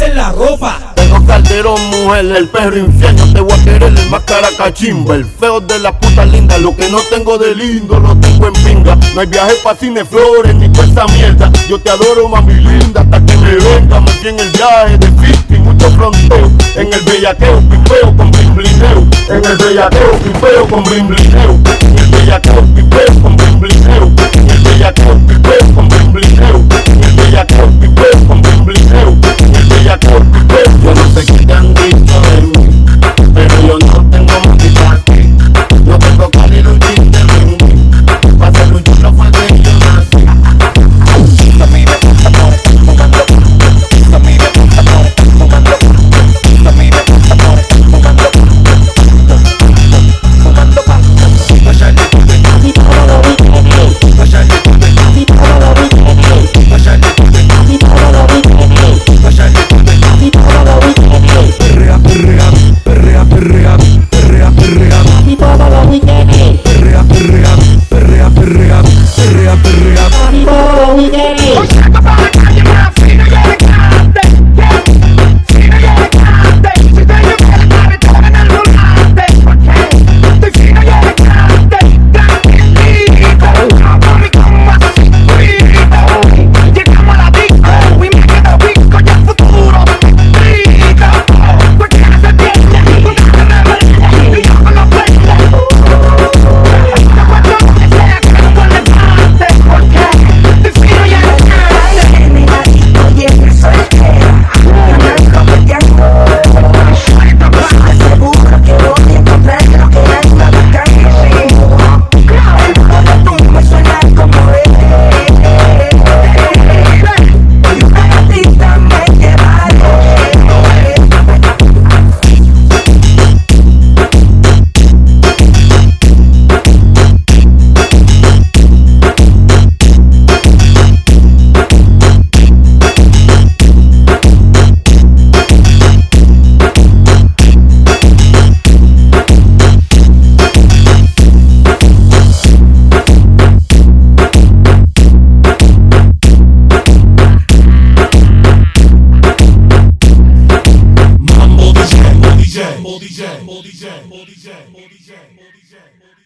en la ropa. Tengo calderón, mujer, el perro infierno, te voy a querer el más cara cachimba, el feo de la puta linda, lo que no tengo de lindo lo tengo en pinga. No hay viaje pa' cine flores ni pa' esa mierda. Yo te adoro, mami linda, hasta que me venga. Me fui en el viaje de 50, mucho fronteo. En el bellaqueo, pipeo con blimblineo. En el bellaqueo, pipeo con blimblineo. DJ. DJ, DJ, DJ.